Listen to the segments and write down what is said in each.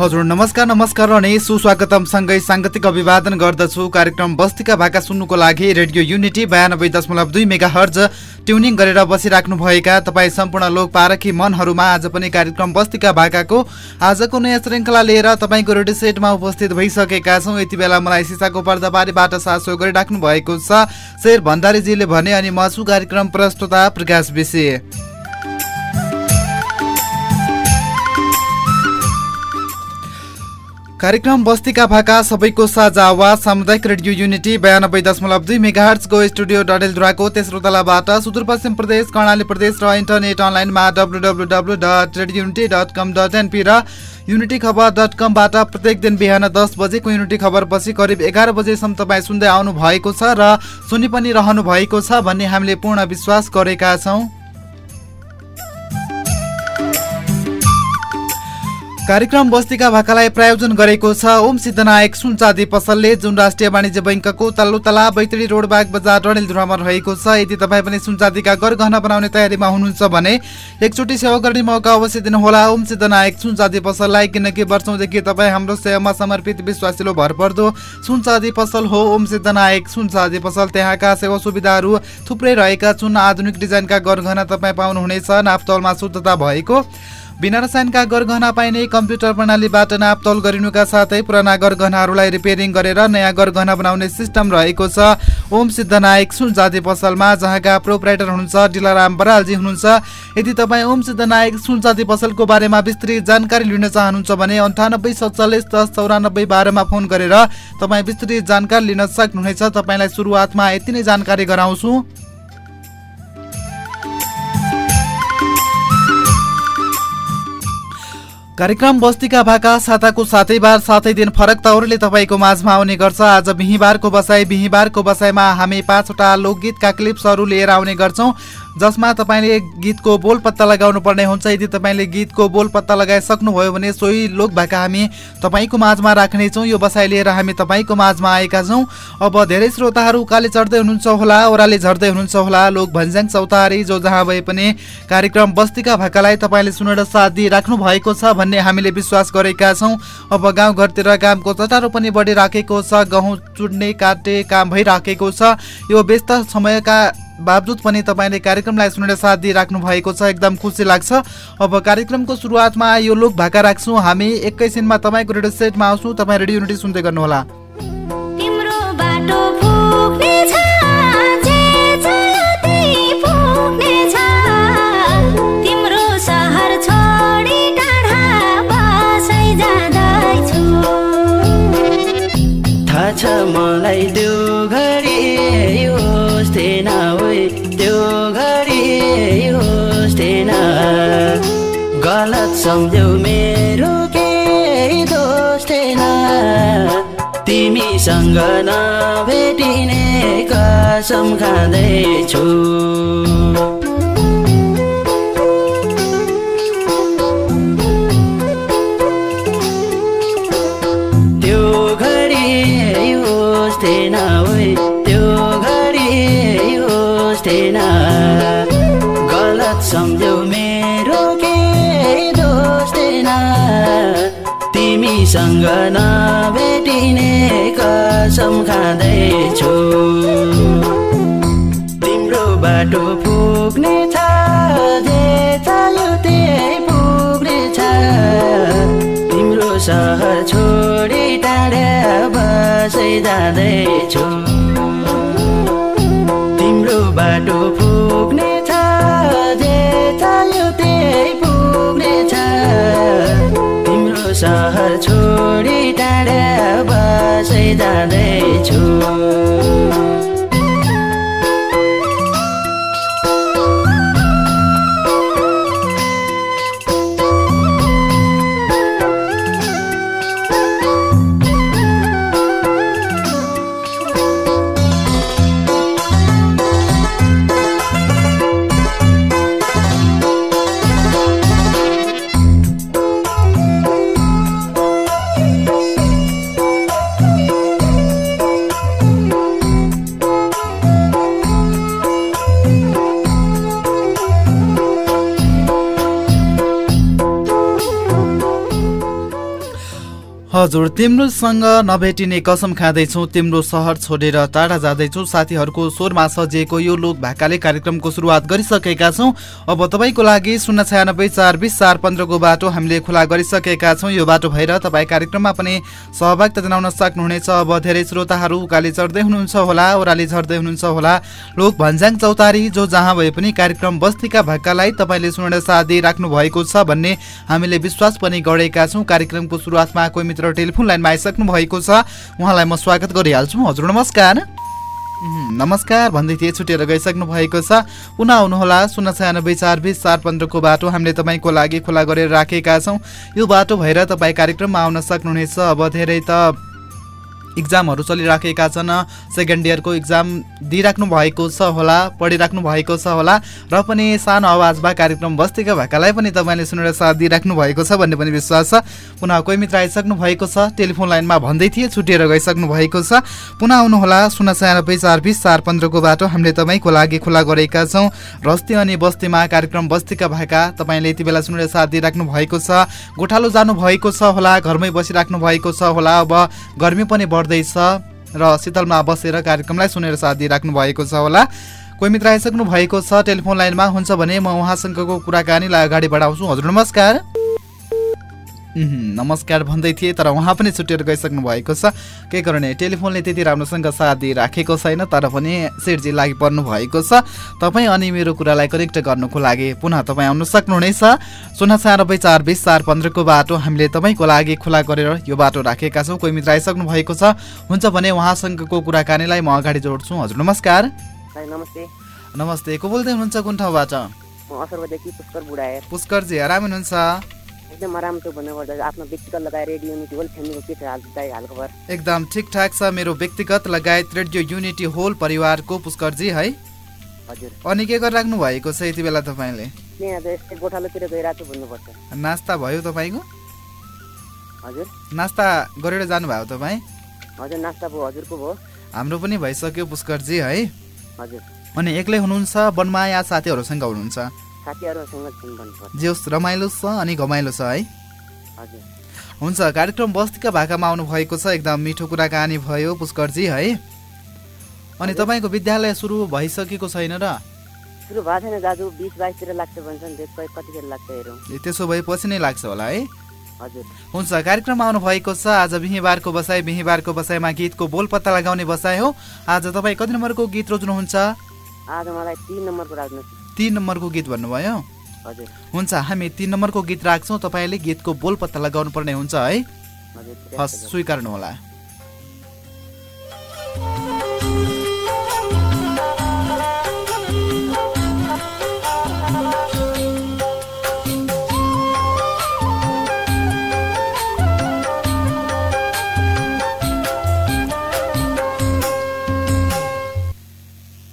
हजुर नमस्कार नमस्कार रहने सुस्वागतम सँगै साङ्गतिक अभिवादन गर्दछु। कार्यक्रम बस्तीका भाका सुन्नुको लागि रेडियो युनिटी बयानब्बे दशमलव दुई मेगा हर्ज ट्युनिङ गरेर बसिराख्नुभएका तपाईँ सम्पूर्ण लोक पारखी मनहरूमा आज पनि कार्यक्रम बस्तीका भाकाको आजको नयाँ श्रृङ्खला लिएर तपाईँको रेडियो सेटमा उपस्थित भइसकेका छौँ। यति बेला मलाई सिसाको पर्दाबारीबाट सासो गरिराख्नु भएको छ। शेर भण्डारीजीले भने अनि म छु कार्यक्रम प्रस्तुता प्रकाश विषय। कार्यक्रम बस्तीका भाका सबैको साझा आवाज सामुदायिक रेडियो युनिटी बयानब्बे दशमलव दुई मेगाहर्चको स्टुडियो डडेलधुराको तेस्रो तलाबाट सुदूरपश्चिम प्रदेश कर्णाली प्रदेश र इन्टरनेट अनलाइनमा W W W dot Radio Unity dot com dot NP र युनिटी खबर डट कमबाट प्रत्येक दिन बिहान दस बजेको युनिटी खबरपछि करिब एघार बजेसम्म तपाईँ सुन्दै आउनु भएको छ र सुनि पनि रहनु भएको छ भन्ने हामीले पूर्ण विश्वास गरेका छौँ। कार्यक्रम बस्तीका भाकालाई प्रायोजन गरेको छ। ओम सिद्धनायक सुनचाँदी पसलले जुन राष्ट्रिय वाणिज्य बैङ्कको तल्लो तला बैतडी रोड बाग बजार डडेलधुरामा रहेको छ। यदि तपाईँ पनि सुनचाँदीका गरगहना बनाउने तयारीमा हुनुहुन्छ भने एकचोटि सेवा गर्ने मौका अवश्य दिनुहोला। ओम सिद्धनायक सुनचाँदी पसललाई किनकि वर्षौँदेखि तपाईँ हाम्रो सेवामा समर्पित विश्वासिलो भरपर्दो सुनचाँदी पसल हो ओम सिद्धनायक सुनचाँदी पसल। त्यहाँका सेवा सुविधाहरू थुप्रै रहेका छन्। आधुनिक डिजाइनका गरगहना तपाईँ पाउनुहुनेछ। नापतौलमा शुद्धता भएको। बिना रसायनका गरगहना पाइने कम्प्युटर प्रणालीबाट नापतोल गरिनुका साथै पुराना गरगहनाहरूलाई रिपेयरिङ गरेर नयाँ गरगहना बनाउने सिस्टम रहेको छ। ओम सिद्धनायक सुन जाति पसलमा जहाँका प्रोपराइटर हुनुहुन्छ डिलाराम बरालजी हुनुहुन्छ। यदि तपाईँ ओम सिद्धनायक सुन जाति पसलको बारेमा विस्तृत जानकारी लिन चाहनुहुन्छ भने अन्ठानब्बे सत्तालिस दस चौरानब्बे बाह्रमा फोन गरेर तपाईँ विस्तृत जानकारी लिन सक्नुहुनेछ। तपाईँलाई सुरुवातमा यति नै जानकारी गराउँछु। कार्यक्रम बस्तीका भाका साताको सातै बार सातै दिन फरक तौरले तपाईँको माझमा आउने गर्छ। आज बिहिबारको बसाई बिहिबारको बसाइमा हामी पाँचवटा लोकगीतका क्लिप्सहरू लिएर आउने गर्छौँ। जसमा तपाईँले गीतको बोल पत्ता लगाउनु पर्ने हुन्छ। यदि तपाईँले गीतको बोल पत्ता लगाइसक्नुभयो भने सोही लोक भाका हामी तपाईँको माझमा राख्नेछौँ यो बसाइ लिएर हामी तपाईँको माझमा आएका छौँ। अब धेरै श्रोताहरू उकाले चढ्दै हुनुहुन्छ होला ओह्राले झर्दै हुनुहुन्छ होला। लोक भन्ज्याङ चौतारी जो जहाँ भए पनि कार्यक्रम बस्तीका भाकालाई तपाईँले सुनेर साथ दिइराख्नु भएको छ भन्ने हामीले विश्वास गरेका छौँ। अब गाउँघरतिर कामको चटारो पनि बढिराखेको छ गहुँ चुड्ने काट्ने काम भइराखेको छ। यो व्यस्त समयका बावजुद पनि तपाईँले कार्यक्रमलाई सुनेर साथ दिइराख्नु भएको छ एकदम खुसी लाग्छ। अब कार्यक्रमको सुरुवातमा यो लोक भाका राख्छौँ। हामी एकैछिनमा तपाईँको रेडियो सेटमा आउँछौँ। तपाईँ रेडियो युनिटी सुन्दै गर्नुहोला। थिएन गलत सम्झ्यौ मेरो केही दोष थिएन। तिमीसँग नभेटिने कसम खाँदैछु। तिमीसँग नभेटिने कसम खाँदैछु। तिम्रो बाटो पुग्ने छ जे त्यही पुग्ने छ। तिम्रो सहर छोडी टाढा बसै जाँदैछु। तिम्रो बाटो पुग्ने जाँदैछु। तिम्रोसँग नभेटिने कसम खाँदैछौ तिम्रो सहर छोडेर टाढा जाँदैछौ। साथीहरूको स्वरमा सजिएको यो लोक भाकाले कार्यक्रमको सुरुवात गरिसकेका छौँ। अब तपाईँको लागि शून्य छयानब्बे चार बिस चार पन्ध्रको बाटो हामीले खुला गरिसकेका छौँ। यो बाटो भएर तपाईँ कार्यक्रममा पनि सहभागिता जनाउन सक्नुहुनेछ। अब धेरै श्रोताहरू उकाली चढ्दै हुनुहुन्छ होला ओह्राली झर्दै हुनुहुन्छ होला। लोक भन्ज्याङ चौतारी जो जहाँ भए पनि कार्यक्रम बस्तीका भाकालाई तपाईँले सुनेर साथ दिइराख्नु भएको छ भन्ने हामीले विश्वास पनि गरेका छौँ। कार्यक्रमको सुरुवातमा कोही मित्र टेलिफोन लाइनमा आइसक्नु भएको छ। उहाँलाई म स्वागत गरिहाल्छु। हजुर नमस्कार। नमस्कार। भन्दै थिए छुटेर गइसक्नु भएको छ। पुनः आउनुहोला। शून्य छयानब्बे चार बिस चार पन्ध्रको बाटो हामीले तपाईँको लागि खुला गरेर राखेका छौँ। यो बाटो भएर तपाईँ कार्यक्रममा आउन सक्नुहुनेछ। अब धेरै त इक्जामहरू चलिराखेका छन्। सेकेन्ड इयरको इक्जाम दिइराख्नु भएको छ होला पढिराख्नु भएको छ होला र पनि सानो आवाजमा कार्यक्रम बस्तीका भाकालाई पनि तपाईँले सुनेर साथ दिइराख्नु भएको छ भन्ने पनि विश्वास छ। पुनः कोही मित्र आइसक्नु भएको छ टेलिफोन लाइनमा भन्दै थिए छुटिएर गइसक्नु भएको छ। पुनः आउनुहोला शून्य छयानब्बे चार बिस चार पन्ध्रको बाटो हामीले तपाईँको लागि खुला गरेका छौँ। रस्ती अनि बस्तीमा कार्यक्रम बस्तीका भाका तपाईँले यति बेला सुनेर साथ दिइराख्नु भएको छ। गोठालो जानु भएको छ होला घरमै बसिराख्नु भएको छ होला। अब गर्मी पनि बढ्दैछ र शीतलमा बसेर कार्यक्रमलाई सुनेर साथ दिइराख्नु भएको छ होला। कोही मित्र आइसक्नु भएको छ टेलिफोन लाइनमा हुन्छ भने म उहाँसँगको कुराकानीलाई अगाडि बढाउँछु हजुर नमस्कार। नमस्कार भन्दै थिए तर उहाँ पनि छुट्टिएर गइसक्नु भएको छ। के गर्ने टेलिफोनले त्यति राम्रोसँग साथ दिइराखेको छैन तर पनि सेटजी लागि पर्नु भएको छ। तपाईँ अनि मेरो कुरालाई कनेक्ट गर्नुको लागि पुनः तपाईँ आउनु सक्नुहुनेछ। शून्य छयानब्बे चार बिस चार पन्ध्रको बाटो हामीले तपाईँको लागि खुला गरेर यो बाटो राखेका छौँ। कोही मित्र आइसक्नु भएको छ। हुन्छ भने उहाँसँगको कुराकानीलाई म अगाडि जोड्छु। हजुर नमस्कार। नमस्ते। नमस्ते को बोल्दै हुनुहुन्छ कुन ठाउँबाट? पुष्कर पुष्करजी आराम हुनुहुन्छ? एकदम आराम छु भन्नुपर्दा आफ्नो व्यक्तिगत लगाएर रेडियो युनिटी होल फ्यामिलीको के छ हाल दाइ हालखबर एकदम ठिकठाक छ मेरो व्यक्तिगत लगायत रेडियो युनिटी होल परिवारको पुष्करजी है? हजुर। अनि के गरिराख्नु भएको छ यति बेला तपाईँले? यस्तै गोठालोतिर गइरहेको छु भन्नुपर्छ। नास्ता भयो तपाईँको? हजुर। नास्ता गरेर जानुभयो तपाईँ? हजुर नास्ता भयो हजुरको भयो। हाम्रो पनि भइसक्यो पुष्करजी है? हजुर। अनि एक्लै हुनुहुन्छ वनमा या साथीहरूसँग हुनुहुन्छ। जे होस् रमाइलो छ अनि घमाइलो छ है? हुन्छ कार्यक्रम बस्तीका भाकामा आउनु भएको छ। एकदम मिठो कुराकानी भयो पुष्करजी है? अनि तपाईँको विद्यालय सुरु भइसकेको छैन र? सुरु भएको छैन दाजु बिस बाइसतिर लाग्छ भन्छन्। त्यो कतिखेर लाग्छ हेरौँ। ए, त्यसो भए पछि नै लाग्छ होला है? हजुर। हुन्छ कार्यक्रममा आउनु भएको छ। आज बिहिबारको बसाइ बिहिबारको बसाइमा गीतको बोल पत्ता लगाउने बसाइ हो। आज तपाईँ कति नम्बरको गीत रोज्नुहुन्छ? आज मलाई तिन नम्बरको राख्नु तिन नम्बरको गीत भन्नुभयो? हुन्छ हामी तिन नम्बरको गीत राख्छौँ तपाईँले गीतको बोल पत्ता लगाउनु पर्ने हुन्छ है हस् स्वीकार्नु होला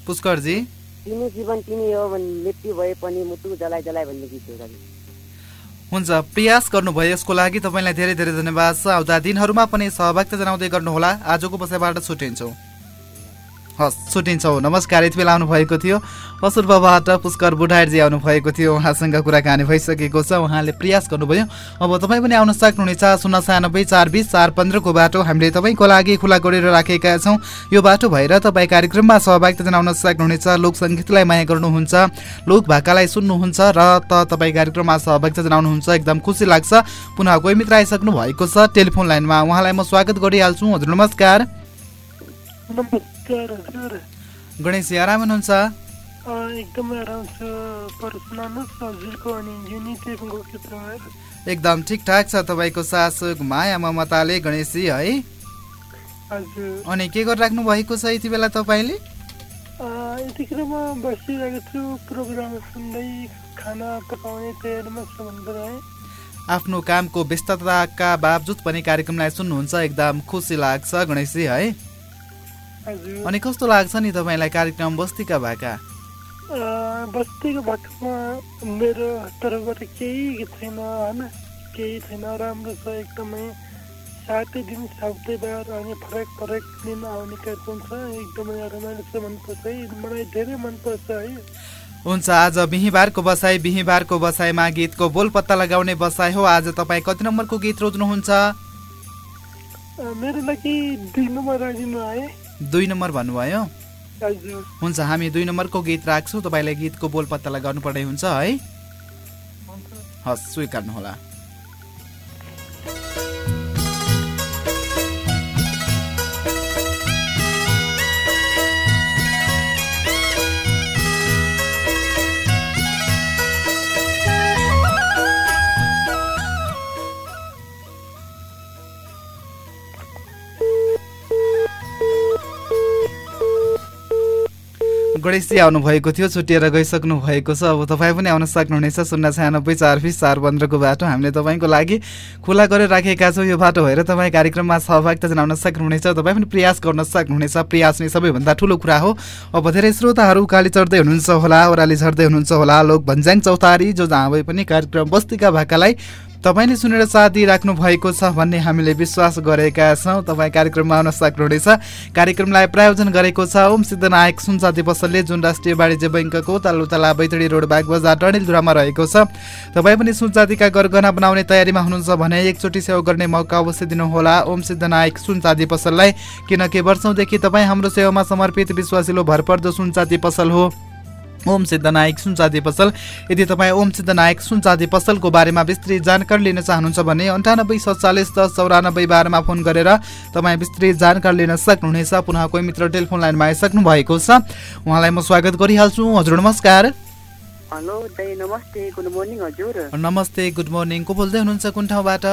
पुष्करजी। तिमी जीवन तिमी हो भने मृत्यु भए पनि मुटु जलाइ जलाइ भन्ने गीत हुन्छ प्रयास गर्नुभयो यसको लागि। तपाईँलाई धेरै धेरै धन्यवाद छ। आउँदा दिनहरूमा पनि सहभागिता जनाउँदै गर्नुहोला। आजको बसाइबाट छुट्टिन्छौँ। हस् छुट्टिन्छौँ। नमस्कार यति बेला आउनुभएको थियो। असुर्पबाट पुष्कर बुढाइरजी आउनुभएको थियो। उहाँसँग कुराकानी भइसकेको छ। उहाँले प्रयास गर्नुभयो। अब तपाईँ पनि आउन सक्नुहुनेछ। शून्य छयानब्बे चार बिस चार पन्ध्रको बाटो हामीले तपाईँको लागि खुला गरेर राखेका छौँ। यो बाटो भएर तपाईँ कार्यक्रममा सहभागिता जनाउन सक्नुहुनेछ। लोकसङ्गीतलाई माया गर्नुहुन्छ। लोक भाकालाई सुन्नुहुन्छ र त तपाईँ कार्यक्रममा सहभागिता जनाउनुहुन्छ। एकदम खुसी लाग्छ। पुनः कोही मित्र आइसक्नु भएको छ। टेलिफोन लाइनमा उहाँलाई म स्वागत गरिहाल्छु। हजुर नमस्कार। नमस्कार हजुर। गणेश आराम हुनुहुन्छ? एकदमै आराम छ। हजुरको अनि युनिटेको के छ एकदम ठिकठाक छ तपाईँको सासु माया ममताले गणेशजी है? हजुर। अनि के गरिराख्नु भएको छ यति बेला तपाईँले? यतिखेर म बसिरहेको छु प्रोग्राम सुन्दै खाना पकाउने तयारीमा छु भनेर है आफ्नो कामको व्यस्तताका बावजुद पनि कार्यक्रमलाई सुन्नुहुन्छ एकदम खुसी लाग्छ गणेशजी है? अनि कस्तो लाग्छ नि तपाईँलाई कार्यक्रम बस्तीका भाका बस्तीको भागमा मेरो तर्फबाट केही छैन होइन? केही छैन राम्रो छ एकदमै सातै दिन सातै बार अनि फरक फरक दिन आउने कार्यक्रम छ एकदमै रमाइलो छ मनपर्छ है। मलाई धेरै मनपर्छ है। हुन्छ आज बिहिबारको बसाइ बिहिबारको बसाइमा गीतको बोल पत्ता लगाउने बसाइ हो। आज तपाईँ कति नम्बरको गीत रोज्नुहुन्छ? मेरो लागि दुई नम्बर राखिदिनु है। दुई नम्बर भन्नुभयो? हुन्छ हामी दुई नम्बरको गीत राख्छौँ। तपाईँलाई गीतको बोल पत्ता लगाउनु पर्ने हुन्छ है? हस् स्वीकार्नुहोला। गणेशजी आउनुभएको थियो छुट्टिएर गइसक्नु भएको छ। अब तपाईँ पनि आउन सक्नुहुनेछ। शून्य छयानब्बे चार बिस चार पन्ध्रको बाटो हामीले तपाईँको लागि खुला गरेर राखेका छौँ। यो बाटो भएर तपाईँ कार्यक्रममा सहभागिता जनाउन सक्नुहुनेछ। तपाईँ पनि प्रयास गर्न सक्नुहुनेछ। प्रयास नै सबैभन्दा ठुलो कुरा हो। अब धेरै श्रोताहरू उकाली चढ्दै हुनुहुन्छ होला ओह्राली झर्दै हुनुहुन्छ होला। लोक भन्ज्याङ चौतारी जो जहाँ भए पनि कार्यक्रम बस्तीका भाकालाई तपाईँले सुनेर साथ दिइराख्नु भएको छ भन्ने हामीले विश्वास गरेका छौँ। तपाईँ कार्यक्रममा आउन सक्नुहुनेछ कार्यक्रमलाई प्रायोजन गरेको छ। ओम सिद्धनायक सुनसाथी पसलले जुन राष्ट्रिय वाणिज्य बैङ्कको तल्लोतला बैतडी रोड बाग बजार डडेलधुरामा रहेको छ। तपाईँ पनि सुनचाँदीका गरगहना बनाउने तयारीमा हुनुहुन्छ भने एकचोटि सेवा गर्ने मौका अवश्य दिनुहोला। ओम सिद्धनायक सुनचाँदी पसललाई किनकि वर्षौँदेखि तपाईँ हाम्रो सेवामा समर्पित विश्वासिलो भरपर्दो सुनचाँदी पसल हो। ओम सिद्धनायक सुनचाँदी पसल। यदि तपाईँ ओम सिद्धनायक सुनचाँदी पसलको बारेमा विस्तृत जानकारी लिन चाहनुहुन्छ भने अन्ठानब्बे सत्तालिस दस चौरानब्बे बाह्रमा फोन गरेर तपाईँ विस्तृत जानकारी लिन सक्नुहुनेछ। पुनः कोही मित्र टेलिफोन लाइनमा आइसक्नु भएको छ। उहाँलाई म स्वागत गरिहाल्छु। हजुर नमस्कार। हेलो दाई नमस्ते। गुड मर्निङ हजुर। नमस्ते गुड मर्निङ को बोल्दै हुनुहुन्छ कुन ठाउँबाट?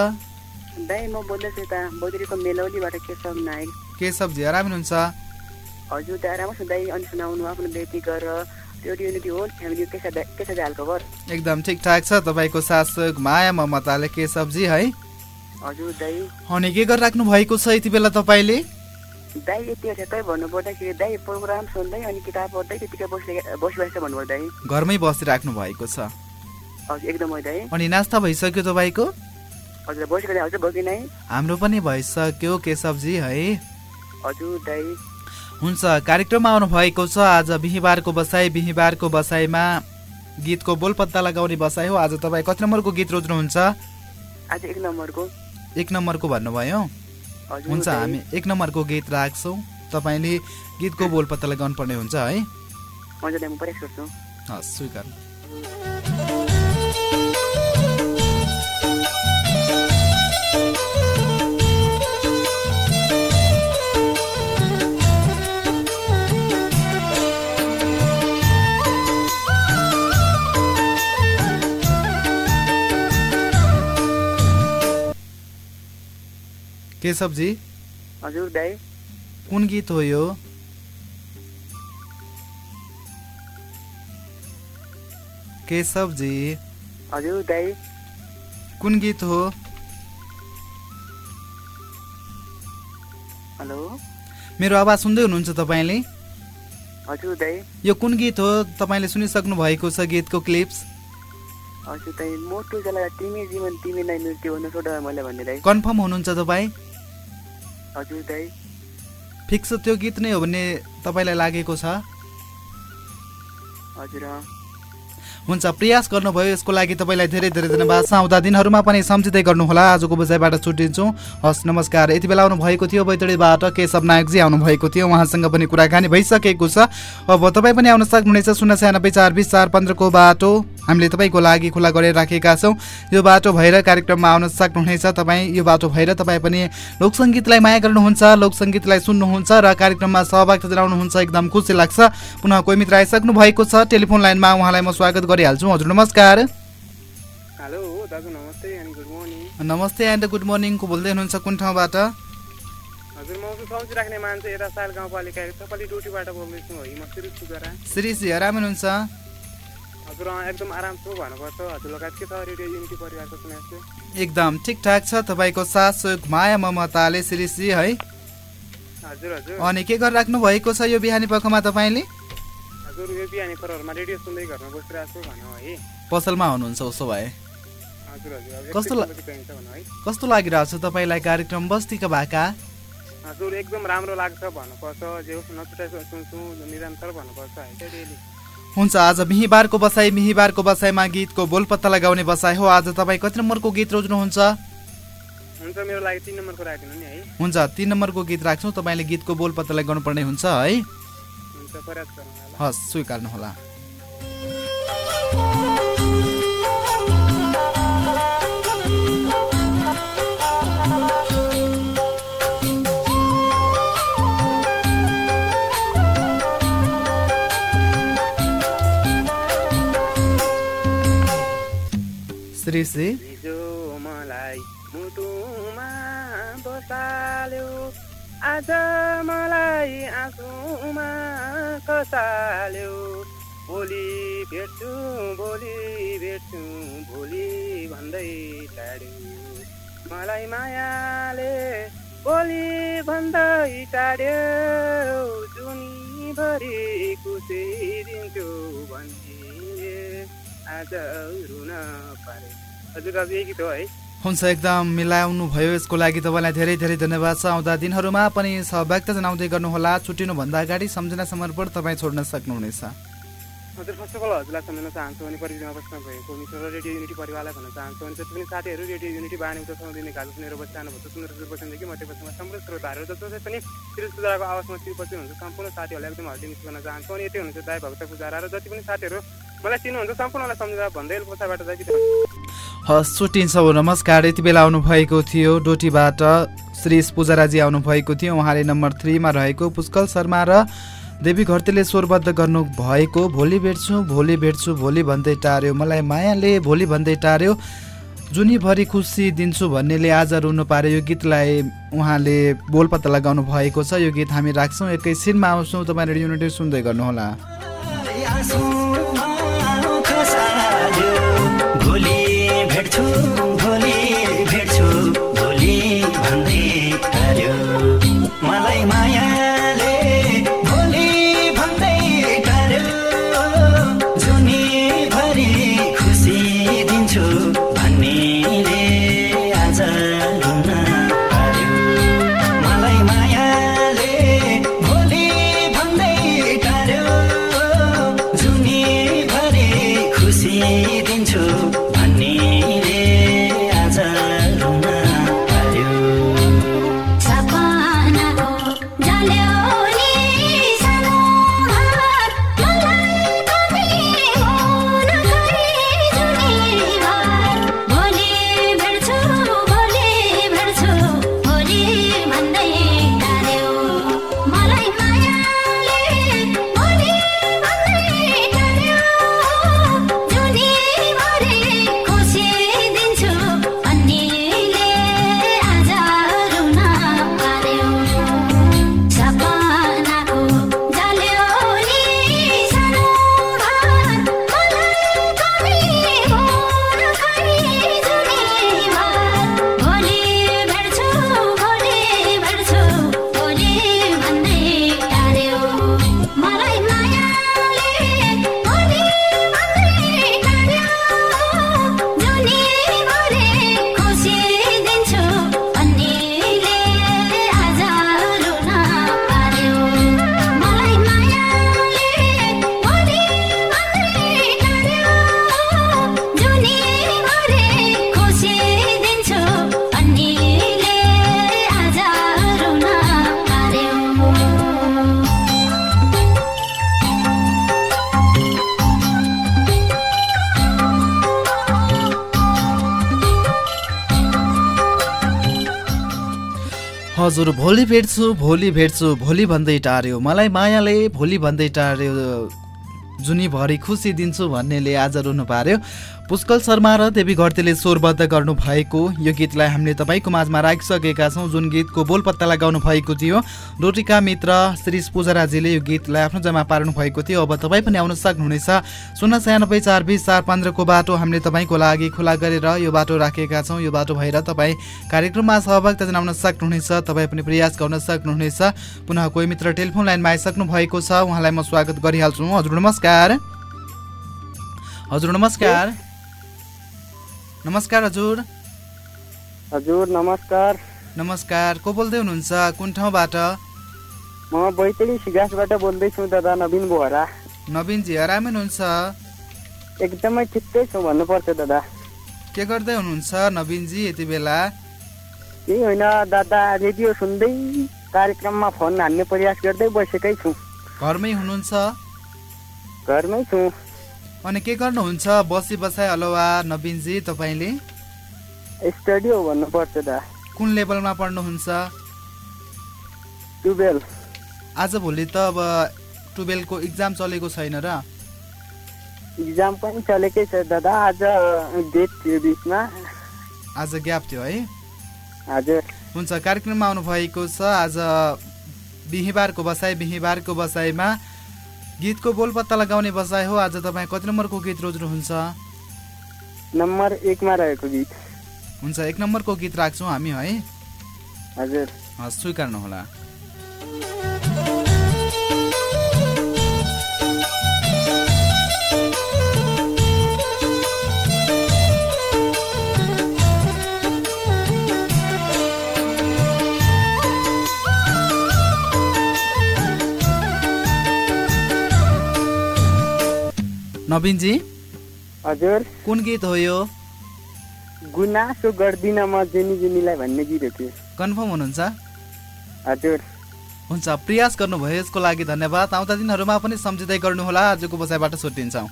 दाई म बोल्दैछु यता बौद्धरीको मेलौलीबाट केशव नायक। के सब्जी आराम हुनुहुन्छ? हजुर राम्रो छ। दाई अनि सुनाउनु आफ्नो व्यक्तिगत र एकदम ठिकठाक छ तपाईँको सास माया ममताले के सब्जी है? अनि के गरिराख्नु भएको छ यति बेला तपाईँले? दाई यति ठ्याक्कै भन्नु पर्दाखेरि दाई प्रोग्राम सुन्दै अनि किताब पढ्दै त्यतिकै बसिरहेको छ भन्नुभयो दाई। घरमै बसिराख्नु भएको छ। एकदम हो दाई। अनि नास्ता भइसक्यो तपाईँको? हजुर बसेको हजुर भयो कि नै हाम्रो पनि भइसक्यो के सब्जी है? हजुर दाई। हुन्छ कार्यक्रममा आउनु भएको छ। आज बिहिबारको बसाइ बिहिबारको बसाइमा गीतको बोलपत्ता लगाउने बसाइ हो। आज तपाईँ कति नम्बरको गीत रोज्नुहुन्छ? आज एक नम्बरको। एक नम्बरको भन्नुभयो? हुन्छ। हामी एक नम्बरको गीत राख्छौँ। तपाईँले गीतको बोलपत्ता लगाउनु पर्ने हुन्छ है? हुन्छ दाई म प्रयास गर्छु। हस् स्वीकार। के सब्जी? हजुर दाई। कुन गीत हो यो? के सब्जी? हजुर दाई। कुन गीत हो? हेलो। मेरो आवाज सुन्दै हुनुहुन्छ तपाईँले? हजुर दाई। यो कुन गीत हो? तपाईँले सुनिसक्नु भएको छ गीतको क्लिप्स। हजुर दाई। मोटो जला तिमी जीवन तिमीलाई मृत्यु हुन छोड मैले भन्ने दाई। कन्फर्म हुनुहुन्छ तपाईँ? हजुर फिक्स त्यो गीत नै हो भन्ने तपाईँलाई लागेको छ? हजुर। हुन्छ प्रयास गर्नुभयो यसको लागि तपाईँलाई धेरै धेरै धन्यवाद। आउँदा दिनहरूमा पनि सम्झिँदै गर्नुहोला। आजको विषयबाट छुट्टिन्छौँ। हस् नमस्कार। यति बेला आउनुभएको थियो बैतडीबाट केशव नायकजी आउनुभएको थियो। उहाँसँग पनि कुराकानी भइसकेको छ। अब तपाईँ पनि आउन सक्नुहुनेछ। शून्य छयानब्बे चार बिस चार पन्ध्रको बाटो। हामीले तपाईँको लागि खुला गरेर राखेका छौँ। यो बाटो भएर कार्यक्रममा आउन सक्नुहुनेछ। तपाईँ यो बाटो भएर तपाईँ पनि लोकसङ्गीतलाई माया गर्नुहुन्छ लोकसङ्गीतलाई सुन्नुहुन्छ र कार्यक्रममा सहभागिता जनाउनुहुन्छ एकदम खुसी लाग्छ। पुनः कोही मित्र आइसक्नु भएको छ टेलिफोन लाइनमा उहाँलाई म स्वागत गरिहाल्छु। हजुर नमस्कार। हेलो दाजु नमस्ते अनि गुड मर्निङ। नमस्ते एन्ड गुड मर्निङको बोल्दै हुनुहुन्छ कुन ठाउँबाट? हजुर म सब्जी राख्ने मान्छे यता साल गाउँपालिका तपाईँले ड्युटीबाट बोल्दैछु श्री सुगरा श्रीजी आराम हुनुहुन्छ? हजुर एकदम आराम छु भन्नुपर्छ। हजुर लगायत के छ रेडियो युनिटी परिवारको सुनेको छु एकदम ठिकठाक छ तपाईँको सास माया ममताले श्रीजी है? हजुर हजुर। अनि के गरिराख्नु भएको छ यो बिहानी पखमा तपाईँले? हजुर यो बिहानी खरहरूमा रेडियो सुन्दै घरमा बसिरहेको छु भनौँ है। पसलमा हुनुहुन्छ उसो भए। कस्तो कस्तो लागिरहेको छ तपाईँलाई कार्यक्रम? बस्तीका भाका? हजुर एकदम राम्रो लाग्छ भन्नुपर्छ। जे होस् नछुटाइ सुन्छु निरन्तर भन्नुपर्छ है। डेली हुन्छ आज बिहिबारको बसाइ बिहिबारको बसाइमा गीतको बोलपत्ता लगाउने बसाइ हो। आज तपाईँ कति नम्बरको गीत रोज्नुहुन्छ? हुन्छ तिन नम्बरको गीत राख्छौँ। तपाईँले गीतको बोल पत्तालाई गर्नुपर्ने हुन्छ है। हस् स्वीकार्नुहोला। हिजो मलाई मुटुमा बसाल्यो आज मलाई आँसुमा कसाल्यो भोलि भेट्छु भोलि भेट्छु भोलि भन्दै टाढ्यो मलाई मायाले भोलि भन्दै टाढ्यो जुनीभरि खुसी दिन्छु भन्ने आज रुन पारे हुन्छ एकदम मिलाउनु भयो यसको लागि। तपाईँलाई धेरै धेरै धन्यवाद। छ आउँदा दिनहरूमा पनि सहभागिता जनाउँदै गर्नुहोला। छुट्टिनुभन्दा अगाडि सम्झना समर्पण तपाईँ छोड्न सक्नुहुनेछ। हजुर फर्स्ट अफ अल हजुरलाई सम्झाउन चाहन्छु अनि परिवारमा बस्न भएको मित्र र रेडियो युनिटी परिवारलाई भन्न चाहन्छु। अनि जति पनि साथीहरू रेडियो युनिटी बानी उता सुनाउने घाल सुनेर बसिरहनु भएको सुन्दर बस्नेदेखि मध्यपश्चिममा सम्पूर्ण श्रोताहरू जति पनि शिर पूजाको आवाजमा शिरपछि हुन्छ सम्पूर्ण साथीहरूलाई एकदम हार्दिक मिस गर्न चाहन्छु। अनि यति हुनुहुन्छ दाई भक्त पुजारा र जति पनि साथीहरू मलाई चिन्नुहुन्छ सम्पूर्णलाई सम्झेर भन्दै पोसाबाट चाहिँ हस् हो नमस्कार यति बेला आउनुभएको थियो डोटीबाट श्री पुजाराजी आउनुभएको थियो। उहाँले नम्बर थ्रीमा रहेको पुष्कल शर्मा र देवी घरतीले स्वरबद्ध गर्नु भएको भोलि भेट्छु भोलि भेट्छु भोलि भन्दै टार्यो। मलाई मायाले भोलि भन्दै टार्यो जुनीभरि खुसी दिन्छु भन्नेले आज रुनु पार्यो। यो गीतलाई उहाँले बोल पत्ता लगाउनु भएको छ। यो गीत हामी राख्छौँ एकैछिनमा आउँछौँ। तपाईँ रेडियो युनिटी सुन्दै गर्नुहोला। हजुर भोलि भेट्छु भोलि भेट्छु भोलि भन्दै टार्यो। मलाई मायाले भोलि भन्दै टार्यो। जुनीभरि खुसी दिन्छु भन्नेले आज रुनु पार्यो। पुष्कल शर्मा र देवी घरतीले स्वरबद्ध गर्नुभएको यो गीतलाई हामीले तपाईँको माझमा राखिसकेका छौँ। जुन गीतको बोलपत्ता लगाउनु भएको थियो। डोटीका मित्र श्री पुजराजीले यो गीतलाई आफ्नो जम्मा पार्नु भएको थियो। अब तपाईँ पनि आउन सक्नुहुनेछ। शून्य छयानब्बे चार बिस चार पन्ध्रको बाटो हामीले तपाईँको लागि खुला गरेर यो बाटो राखेका छौँ। यो बाटो भएर तपाईँ कार्यक्रममा सहभागिता जनाउन सक्नुहुनेछ। तपाईँ पनि प्रयास गर्न सक्नुहुनेछ। पुनः कोही मित्र टेलिफोन लाइनमा आइसक्नु भएको छ। उहाँलाई म स्वागत गरिहाल्छु। हजुर नमस्कार। हजुर नमस्कार। नमस्कार हजुर। हजुर नमस्कार। नमस्कार को बोल्दै हुनुहुन्छ? कुन ठाउँबाट? म बैतडी सिगासबाट बोल्दैछु दादा नवीन बोहरा। नवीनजी आरामै हुनुहुन्छ? एकदमै ठिकै छु भन्नुपर्छ दादा। के गर्दै हुनुहुन्छ नवीनजी यति बेला? केही होइन दादा रेडियो सुन्दै कार्यक्रममा फोन हान्ने प्रयास गर्दै बसेकै छु। घरमै हुनुहुन्छ? घरमै छु। अनि के गर्नुहुन्छ? बसी बसाइ अलावा नवीनजी तपाईँले? स्टडी हो भन्नुपर्छ दा। कुन लेभलमा पढ्नुहुन्छ? टुवेल्भ। आजभोलि त अब टुवेल्भको इक्जाम चलेको छैन र। इक्जाम पनि चलेकै छ दादा। आज डेट थियो बिचमा। आज ग्याप थियो है? हजुर। हुन्छ कार्यक्रममा आउनुभएको छ। आज बिहिबारको बसाइ बिहिबारको बसाइमा गीतको बोल पत्ता लगाउने बसाइ हो आज तपाईँ कति नम्बरको गीत रोज्नुहुन्छ? नम्बर एकमा रहेको गीत। हुन्छ एक नम्बरको गीत राख्छौँ हामी है। हजुर। हस् स्वीकार्नुहोला। नवीनजी? हजुर। कुन गीत हो यो? गुनासो गर्दिन म जेनी जेनीलाई भन्ने गीत हो त्यो। कन्फर्म हुनुहुन्छ? हजुर। हुन्छ प्रयास गर्नुभयो यसको लागि धन्यवाद। आउँदा दिनहरूमा पनि सम्झिँदै गर्नुहोला। आजको बसाइबाट छुट्टिन्छौँ।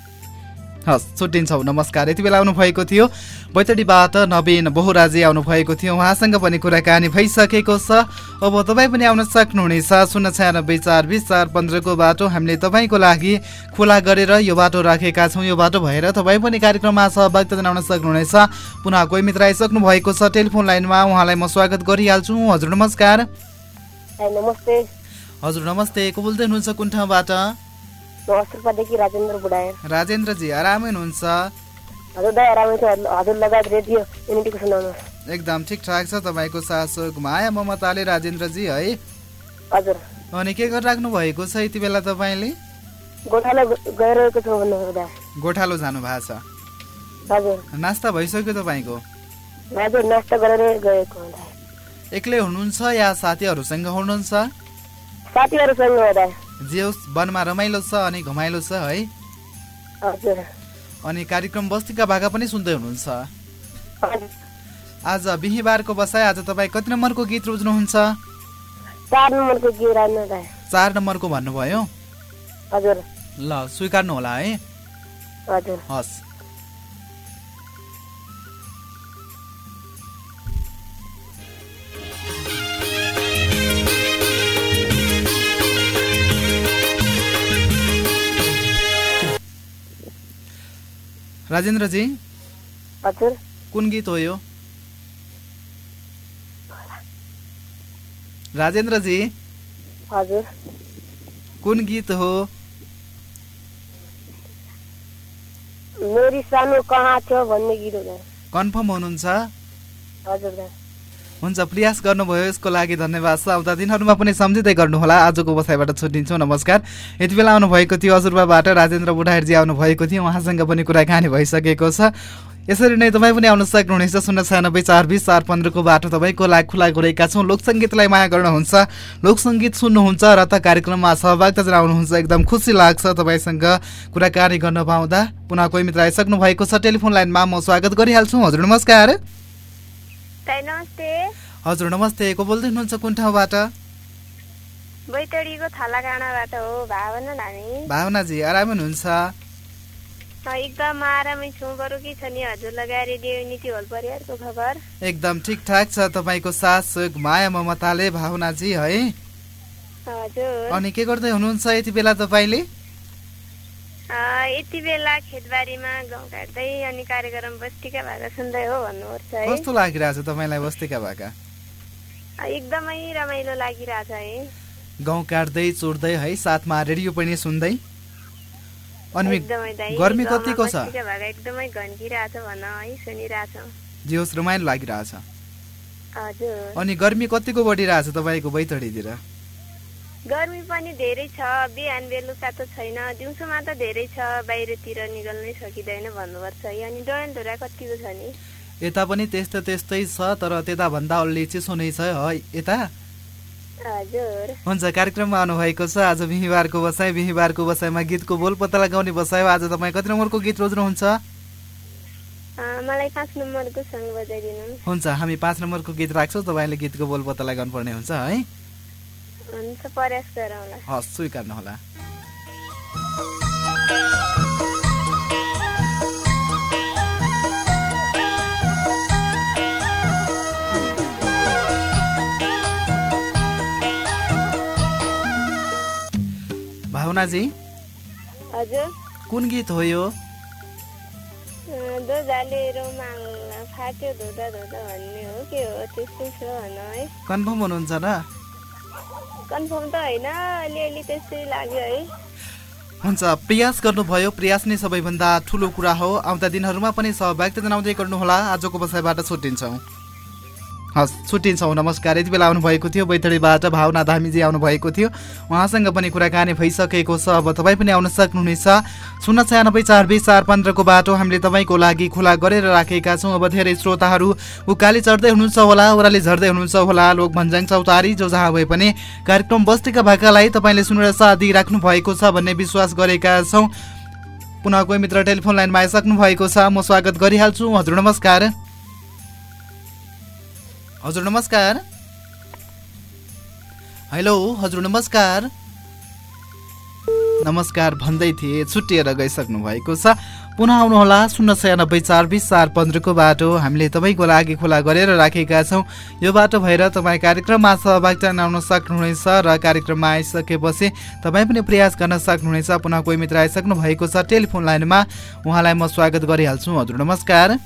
हस् छुट्टिन्छौँ नमस्कार। यति बेला आउनुभएको थियो। बैतडीबाट नवीन बहुराजी आउनुभएको थियो। उहाँसँग पनि कुराकानी भइसकेको छ। अब तपाईँ पनि आउन सक्नुहुनेछ। शून्य छयानब्बे चार बिस चार पन्ध्रको बाटो हामीले तपाईँको लागि खुला गरेर यो बाटो राखेका छौँ। यो बाटो भएर तपाईँ पनि कार्यक्रममा सहभागिता जनाउन सक्नुहुनेछ। पुनः कोही मित्र आइसक्नु भएको छ टेलिफोन लाइनमा। उहाँलाई म स्वागत गरिहाल्छु। हजुर नमस्कार। नमस्ते। हजुर नमस्ते। को बोल्दै हुनुहुन्छ कुन ठाउँबाट? राजेन्द्र बुढाएर राजेन्द्रजी आरामै हुनुहुन्छ एकदम ठिकठाक छ तपाईँको सासुक माया ममताले राजेन्द्रजी है हजुर अनि के गरिराख्नु भएको छ यति बेला तपाईँले गोठालो जानु भएको छ नास्ता भइसक्यो तपाईँको एक्लै हुनुहुन्छ या साथीहरूसँग हुनुहुन्छ साथीहरूसँग जे होस् वनमा रमाइलो छ अनि घमाइलो छ है? अनि कार्यक्रम बस्तीका भाका पनि सुन्दै हुनुहुन्छ। आज बिहिबारको बसाइ आज तपाईँ कति नम्बरको गीत रोज्नुहुन्छ? चार नम्बरको भन्नुभयो? ल स्वीकार्नु होला है? हजुर। हस्। राजेन्द्रजी हजुर। कुन गीत हो यो? राजेन्द्रजी हजुर। कुन गीत हो? मेरी सानो कहाँ छ भन्ने गीत हो। कन्फर्म हुनुहुन्छ? हजुर। हुन्छ प्रयास गर्नुभयो यसको लागि धन्यवाद। छ आउँदा दिनहरूमा पनि सम्झिँदै गर्नुहोला। आजको बसाइबाट छुट्टिन्छौँ। नमस्कार। यति बेला आउनुभएको थियो हजुरबाबाट राजेन्द्र बुढाइरजी आउनुभएको थियो। उहाँसँग पनि कुराकानी भइसकेको छ। यसरी नै तपाईँ पनि आउन सक्नुहुनेछ। शून्य छयानब्बे चार बिस चार पन्ध्रको बाटो तपाईँको लागि खुला गरेका छौँ। लोकसङ्गीतलाई माया गर्नुहुन्छ। लोकसङ्गीत सुन्नुहुन्छ र त कार्यक्रममा सहभागिता जनाउनुहुन्छ। एकदम खुसी लाग्छ तपाईँसँग कुराकानी गर्न पाउँदा। पुनः कोही मित्र आइसक्नु भएको छ। टेलिफोन लाइनमा म स्वागत गरिहाल्छु। हजुर नमस्कार। नमस्ते। हजुर नमस्ते। को बोल्दै हुनुहुन्छ कुन ठाउँबाट? बैतडीको थालागाँडाबाट हो भावना नानी। भावनाजी आरामै हुनुहुन्छ? एकदम आरामै छु। बरु के छ नि हजुर लगाएर रेडियो युनिटी होल परिवारको खबर। एकदम ठिकठाक छ तपाईँको सास सुख माया ममताले भावनाजी है? हजुर। अनि के गर्दै हुनुहुन्छ यति बेला तपाईँले? यति बेला खेतबारीमा गाउँ काट्दै अनि कार्यक्रम बस्तीका भाका सुन्दै हो भन्नुपर्छ है। कस्तो लागिरहेछ तपाईँलाई बस्तीका भाका? एकदमै रमाइलो लागिरहेछ है। गाउँ काट्दै चोर्दै है साथमा रेडियो पनि सुन्दै। अनि गर्मी कतिको छ? एकदमै घन्किरहेछ भन है सुनिरहेछ। जे होस् रमाइलो लागिरहेछ। अनि गर्मी कतिको बढिरहेछ तपाईँको बैतडीतिर? गर्मी पनि धेरै छ बिहान बेलुका त छैन। दिउँसोमा त धेरै छ बाहिरतिर निकल्नै सकिँदैन भन्नुपर्छ। अनि डडेलधुरा कतिको छ नि? यता पनि त्यस्तै त्यस्तै छ तर त्यताभन्दा अलि चिसो नै छ है? यता? हजुर। हुन्छ कार्यक्रममा आउनुभएको छ। आज बिहिबारको बसाइ बिहिबारको बसाइमा गीतको बोल पत्ता लगाउने बसाइ हो आज तपाईँ कति नम्बरको गीत रोज्नुहुन्छ? मलाई पाँच नम्बरको सङ्ग बजाइदिनु। हुन्छ हामी पाँच नम्बरको गीत राख्छौँ। तपाईँले गीतको बोल पत्ता लगाउनुपर्ने हुन्छ है? हुन्छ प्रयास गरौँला हस् स्वीकार्नुहोला भावनाजी हजुर। कुन गीत हो यो? कन्फर्म हुनुहुन्छ र? कन्फर्म त होइन अलिअलि त्यस्तै लाग्यो है। हुन्छ प्रयास गर्नुभयो प्रयास नै सबैभन्दा ठुलो कुरा हो। आउँदा दिनहरूमा पनि सहभागिता जनाउँदै गर्नुहोला। आजको बसाइबाट छुट्टिन्छौँ। हस् छुट्टिन्छौँ नमस्कार। यति बेला आउनुभएको थियो बैतडीबाट भावना धामीजी आउनुभएको थियो। उहाँसँग पनि कुराकानी भइसकेको छ। अब तपाईँ पनि आउन सक्नुहुनेछ। शून्य छयानब्बे चार बिस चार पन्ध्रको बाटो हामीले तपाईँको लागि खुला गरेर राखेका छौँ। अब धेरै श्रोताहरू उकाली चढ्दै हुनुहुन्छ होला ओह्राली झर्दै हुनुहुन्छ होला। लोक भन्ज्याङ चौतारी जो जहाँ भए पनि कार्यक्रम बस्तीका भाकालाई तपाईँले सुनेर साथ दिइराख्नु भएको छ भन्ने विश्वास गरेका छौँ। पुनः कोही मित्र टेलिफोन लाइनमा आइसक्नु भएको छ। म स्वागत गरिहाल्छु। हजुर नमस्कार। हजुर नमस्कार। हेलो हजुर नमस्कार। नमस्कार भन्दै थिए छुट्टिएर गइसक्नु भएको छ। पुनः आउनुहोला शून्य छयानब्बे चार बिस चार पन्ध्रको बाटो। हामीले तपाईँको लागि खुला गरेर राखेका छौँ। यो बाटो भएर तपाईँ कार्यक्रममा सहभागिता जनाउन सक्नुहुनेछ र कार्यक्रममा आइसकेपछि तपाईँ पनि प्रयास गर्न सक्नुहुनेछ। पुनः कोही मित्र आइसक्नु भएको छ टेलिफोन लाइनमा। उहाँलाई म स्वागत गरिहाल्छु। हजुर नमस्कार।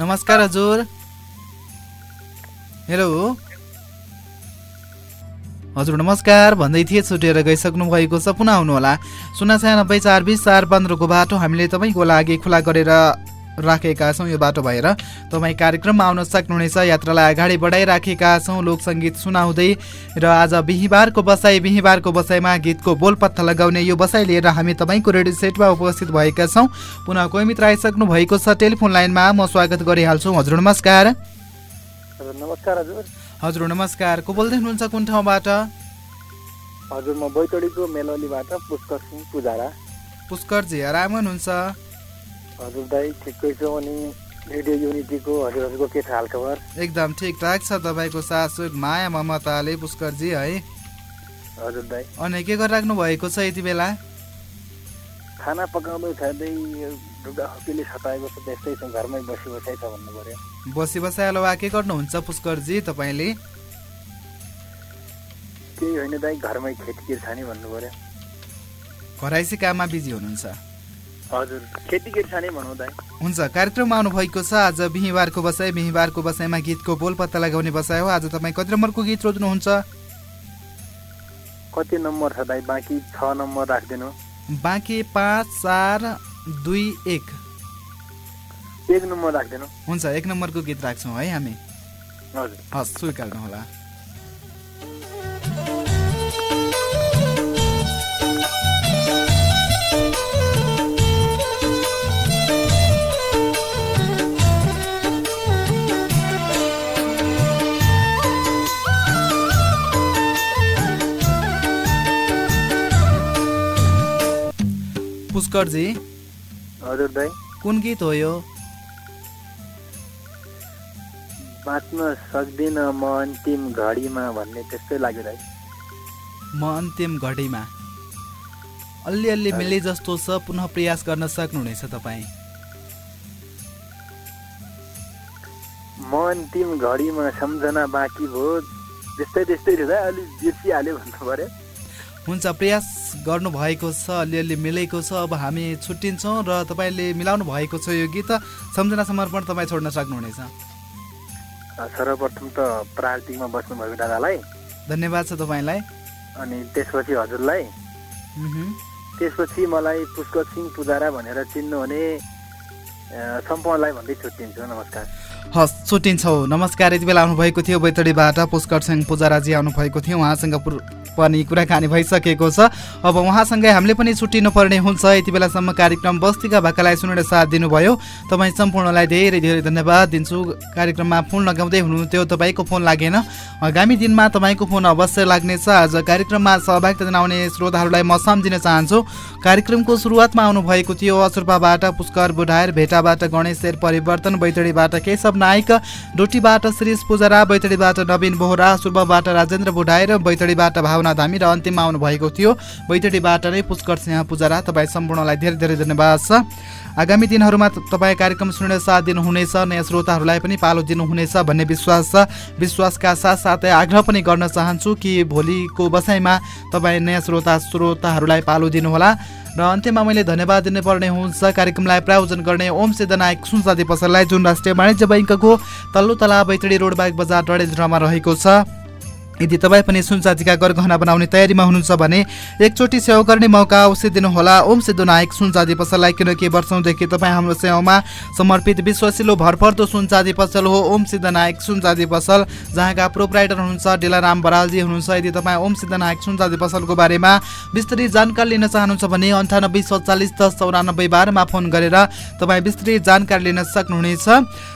नमस्कार हजुर। हेलो हजुर नमस्कार। भन्दै थिए छुटेर गइसक्नु भएको छ पुनः आउनुहोला। शून्य छयानब्बे चार बिस चार पन्ध्रको बाटो हामीले तपाईँको लागि खुला गरेर राखेका छौँ। यो बाटो भएर तपाईँ कार्यक्रममा आउन सक्नुहुनेछ। यात्रालाई अगाडि बढाइराखेका छौँ। लोकसङ्गीत सुनाउँदै र आज बिहिबारको बसाइ बिहिबारको बसाइमा गीतको बोल पत्ता लगाउने यो बसाइ लिएर हामी तपाईँको रेडियो सेटमा उपस्थित भएका छौँ। पुनः कोही मित्र आइसक्नु भएको छ टेलिफोन लाइनमा। म स्वागत गरिहाल्छु। हजुर नमस्कार। हजुर नमस्कार हजुर। हजुर नमस्कार। को बोल्दै हुनुहुन्छ? कुन ठाउँबाट? हजुर म बैतडीको मेलौलीबाट पुष्कर सिंह पुजारा। पुष्करजी आराम हुनुहुन्छ? हजुर दाई ठिकै छु अनि रेडियो युनिटीको हजुरहरूको के छ हालखबर? एकदम ठिकठाक छ तपाईँको सासु माया ममताले पुष्करजी है। हजुर दाई अनि के गरिराख्नु भएको छ यति बेला? खाना पकाउँदै खाँदै ढुङ्गा हप्पीले सताएको छ त्यस्तै छ घरमै बसी बसाइ छ भन्नु पर्यो। बसी बसाइ अलावा के गर्नुहुन्छ पुष्करजी तपाईँले? केही होइन दाई घरमै खेती किर्छानी भन्नु पर्यो। घराइसी काममा बिजी हुनुहुन्छ। हजुर खेती किर्छानी भनौँ दाई हुन्छ कार्यक्रममा आउनुभएको छ आज बिहिबारको बसाइ बिहिबारको बसाइमा गीतको बोल पत्ता लगाउने बसाइ हो। आज तपाईँ कति नम्बरको गीत रोज्नुहुन्छ? कति नम्बर छ दाई बाँकी छ नम्बर राखिदिनु। बाँकी पाँच चार दुई एक। एक नम्बर राखिदिनु। हुन्छ एक नम्बरको गीत राख्छौँ है हामी। हजुर। हस् स्वीकार्नुहोला पुष्करजी। हजुर दाई कुन गीत हो यो? बाँच्न सक्दिनँ म अन्तिम घडीमा भन्ने त्यस्तै लाग्यो दाई म अन्तिम घडीमा। अलि अलि मिले जस्तो छ पुनः प्रयास गर्न सक्नुहुनेछ तपाईँ। म अन्तिम घडीमा सम्झना बाँकी भयो। त्यस्तै त्यस्तै थियो दाइ अलिक बिर्सिहाल्यो भन्नु पर्यो हुन्छ प्रयास गर्नुभएको छ अलिअलि मिलेको छ अब हामी छुट्टिन्छौँ र तपाईँले मिलाउनु भएको छ यो गीत सम्झना समर्पण तपाईँ छोड्न सक्नुहुनेछ। सर्वप्रथम त प्रार्थिकमा बस्नुभएको दादालाई। धन्यवाद छ तपाईँलाई। अनि त्यसपछि हजुरलाई। त्यसपछि मलाई पुष्कर सिंह पुजारा भनेर चिन्नुहुने सम्पूर्णलाई भन्दै छुट्टिन्छु। नमस्कार। हस् छुट्टिन्छौँ। नमस्कार यति बेला आउनुभएको थियो बैतडीबाट पुष्कर सिंह पुजाराजी आउनुभएको थियो। उहाँसँग पनि कुराकानी भइसकेको छ। अब उहाँसँगै हामीले पनि छुट्टिनु पर्ने हुन्छ। यति बेलासम्म कार्यक्रम बस्तीका भाकालाई सुनेर साथ दिनुभयो। तपाईँ सम्पूर्णलाई धेरै धेरै धन्यवाद दिन्छु। कार्यक्रममा फोन लगाउँदै हुनुहुन्थ्यो तपाईँको फोन लागेन। आगामी दिनमा तपाईँको फोन अवश्य लाग्नेछ। आज कार्यक्रममा सहभागिता जनाउने श्रोताहरूलाई म सम्झिन चाहन्छु। कार्यक्रमको सुरुवातमा आउनुभएको थियो अचुर्पाबाट पुष्कर बुढाएर भेटाबाट गणेश परिवर्तन बैतडीबाट केशव नायक डोटीबाट श्रीष पुजारा बैतडीबाट नवीन बोहरा सुर्बबाट राजेन्द्र बुढाएर बैतडीबाट भावना धामी र अन्तिममा आउनुभएको थियो। बैतडीबाट नै पुष्कर सिंह पुजारा तपाईँ सम्पूर्णलाई धेरै धेरै धन्यवाद छ। आगामी दिनहरूमा तपाईँ कार्यक्रम सुनेर साथ दिनुहुनेछ नयाँ श्रोताहरूलाई पनि पालो दिनुहुनेछ भन्ने विश्वास छ। विश्वासका साथसाथै आग्रह पनि गर्न चाहन्छु कि भोलिको बसाइमा तपाईँ नयाँ श्रोता श्रोताहरूलाई पालो दिनुहोला। र अन्त्यमा मैले धन्यवाद दिनुपर्ने हुन्छ। कार्यक्रमलाई प्रायोजन गर्ने ओम सिद्धनायक सुनसादी पसललाई जुन राष्ट्रिय वाणिज्य बैङ्कको तल्लो तला बैतडी रोड बाग बजार डडेलधुरामा रहेको छ। यदि तपाईँ पनि सुनचाँदीका गरगहना बनाउने तयारीमा हुनुहुन्छ भने एकचोटि सेवा गर्ने मौका अवश्य दिनुहोला। ओम सिद्धु नायक सुनचाँदी पसललाई किनकि वर्षौँदेखि तपाईँ हाम्रो सेवामा समर्पित विश्वसिलो भरपर्दो सुनचाँदी पसल हो। ओम सिद्ध नायक सुनचाँदी पसल जहाँका प्रोप्राइटर हुनुहुन्छ डिलाराम बरालजी हुनुहुन्छ। यदि तपाईँ ओम सिद्ध नायक सुनचाँदी पसलको बारेमा विस्तृत जानकारी लिन चाहनुहुन्छ भने अन्ठानब्बे सत्तालिस दस चौरानब्बे बाह्रमा फोन गरेर तपाईँ विस्तृत जानकारी लिन सक्नुहुनेछ।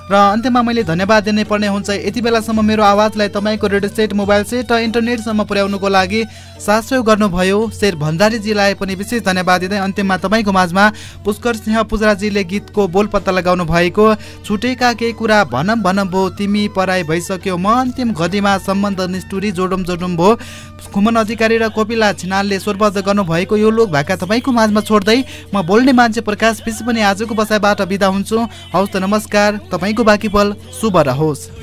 र अन्त्यमा मैले धन्यवाद दिनै पर्ने हुन्छ। यति बेलासम्म मेरो आवाजलाई तपाईँको रेडियो सेट मोबाइल सेट र इन्टरनेटसम्म पुर्याउनुको लागि साथ गर्नुभयो। शेर भण्डारीजीलाई पनि विशेष धन्यवाद दिँदै अन्त्यमा तपाईँको माझमा पुष्कर सिंह पुजराजीले गीतको बोल पत्ता लगाउनु भएको छुटेका केही कुरा भनम भनम भो तिमी पराई भइसक्यो। म अन्तिम घडीमा सम्बन्ध निष्ठुरी जोडुम जोडुम भो खुमन अधिकारी र कोपिला छिनालले स्वरबद्ध गर्नुभएको यो लोक भाका तपाईँको माझमा छोड्दै म बोल्ने मान्छे प्रकाश पिस पनि आजको बसाइबाट बिदा हुन्छु। हौस् त नमस्कार तपाईँको बाँकी पल शुभ रहोस्।